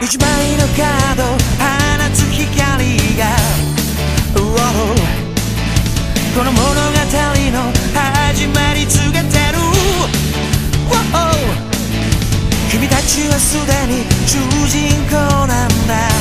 一枚のカード放つ光が、wow、この物語の始まり告げてる、wow、君たちはすでに主人公なんだ。